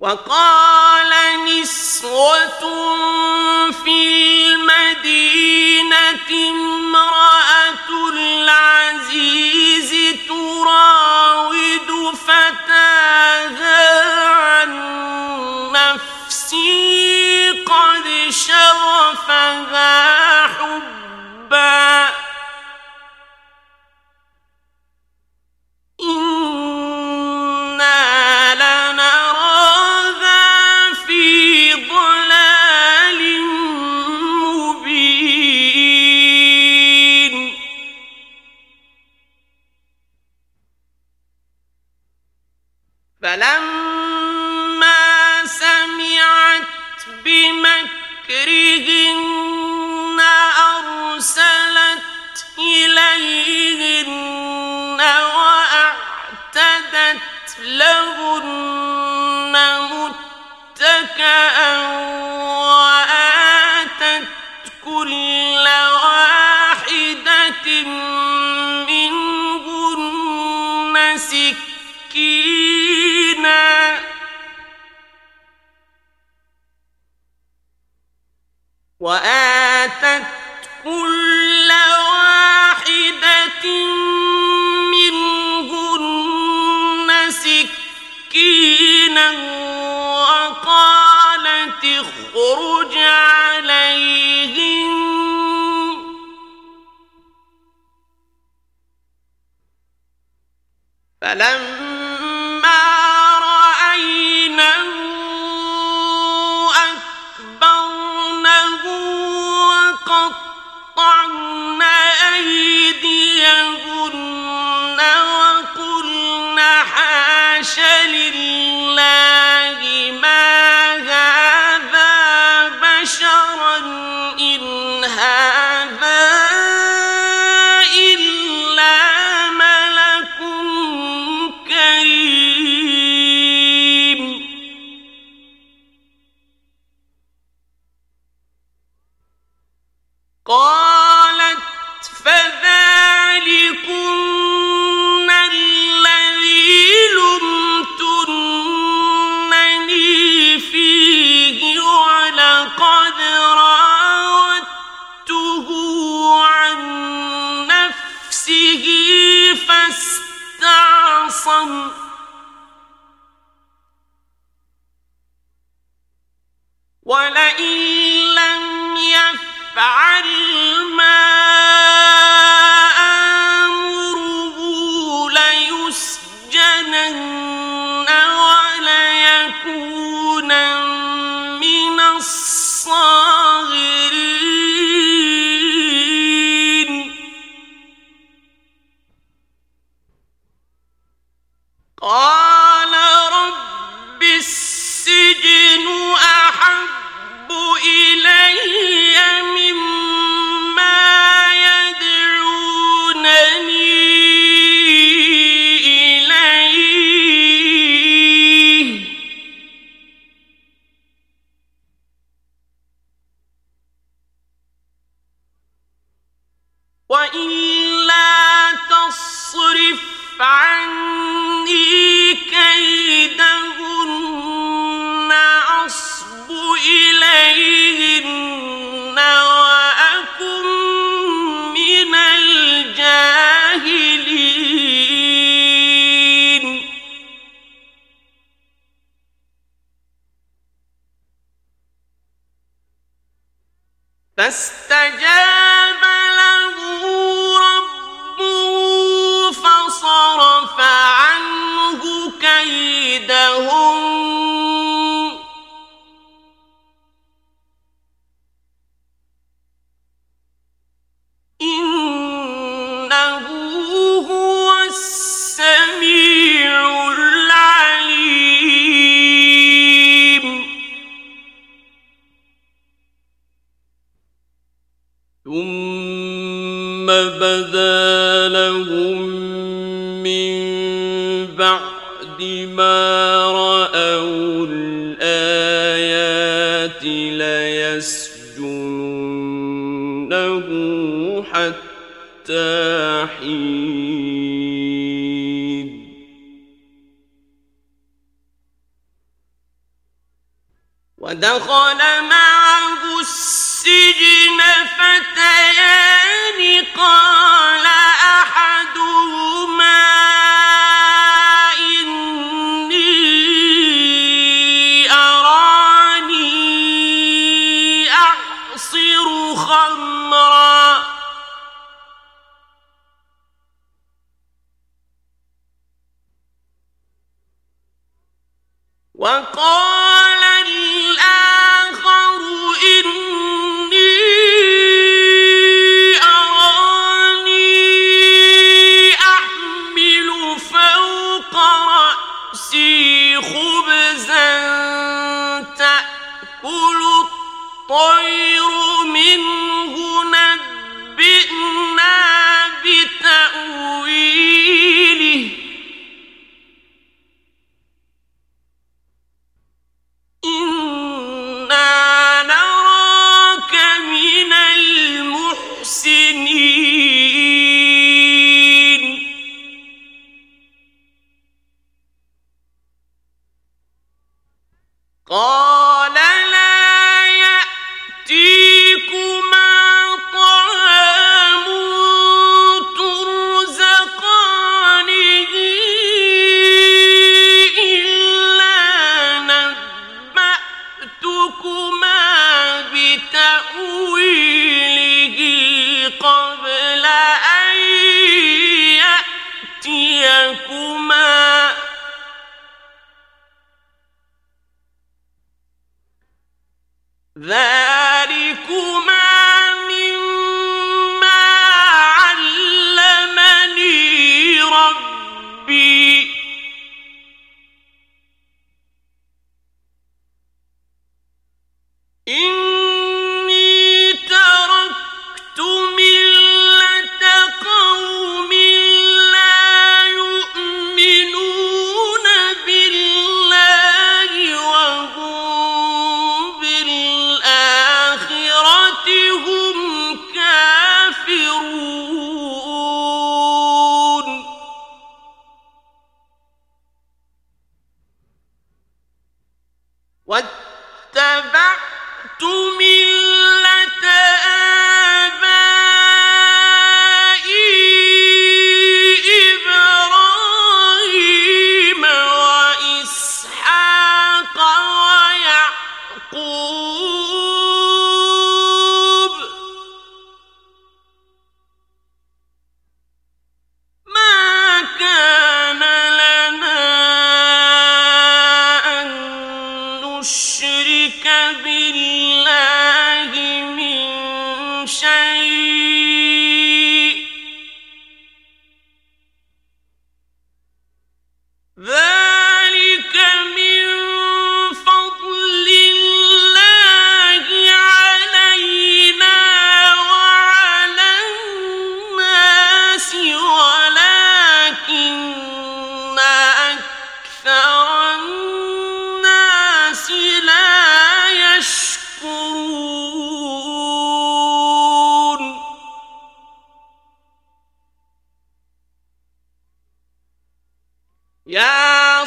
وقال نسوة في المدينة امرأة العزيز تراود فتاها عن نفسي قد شغفها فلم وہ ودخل معه السجن فتيان قال قال شيء يا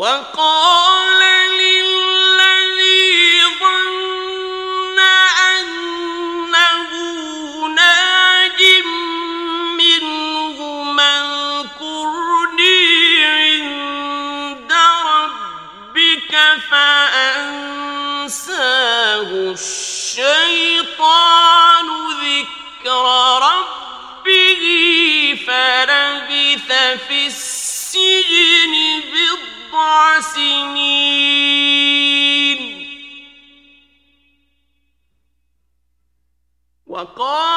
وقال سنين وقال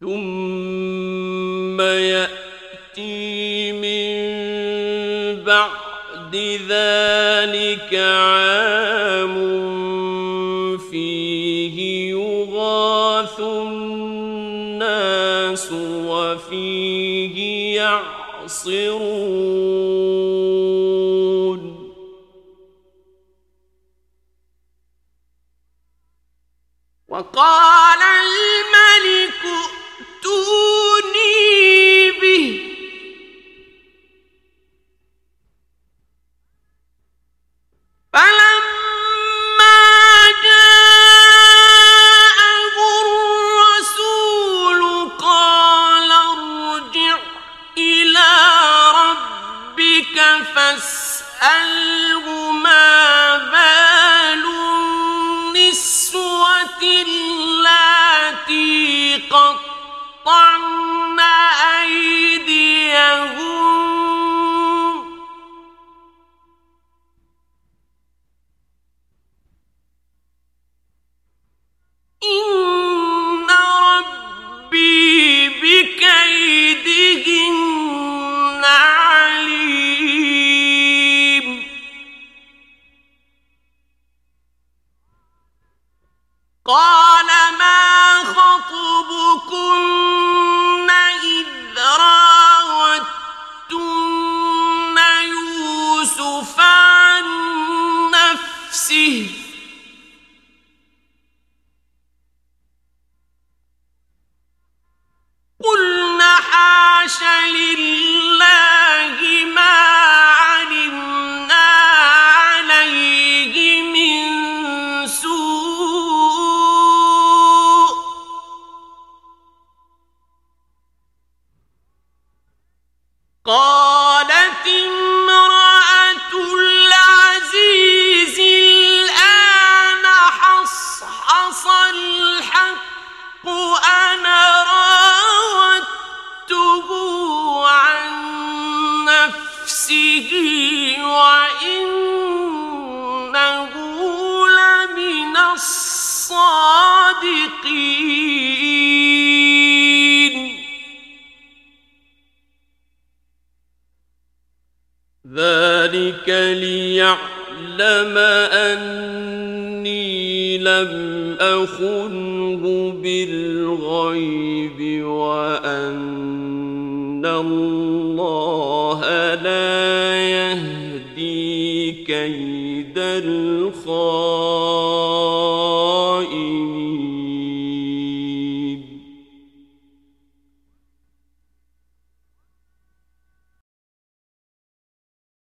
ثم يأتي من بعد ذلك عام فيه يغاث الناس وفيه يعصرون وقال ذلك ليعلم أني لم أخنه بالغيب وأن الله لا يهدي كيد الخاسر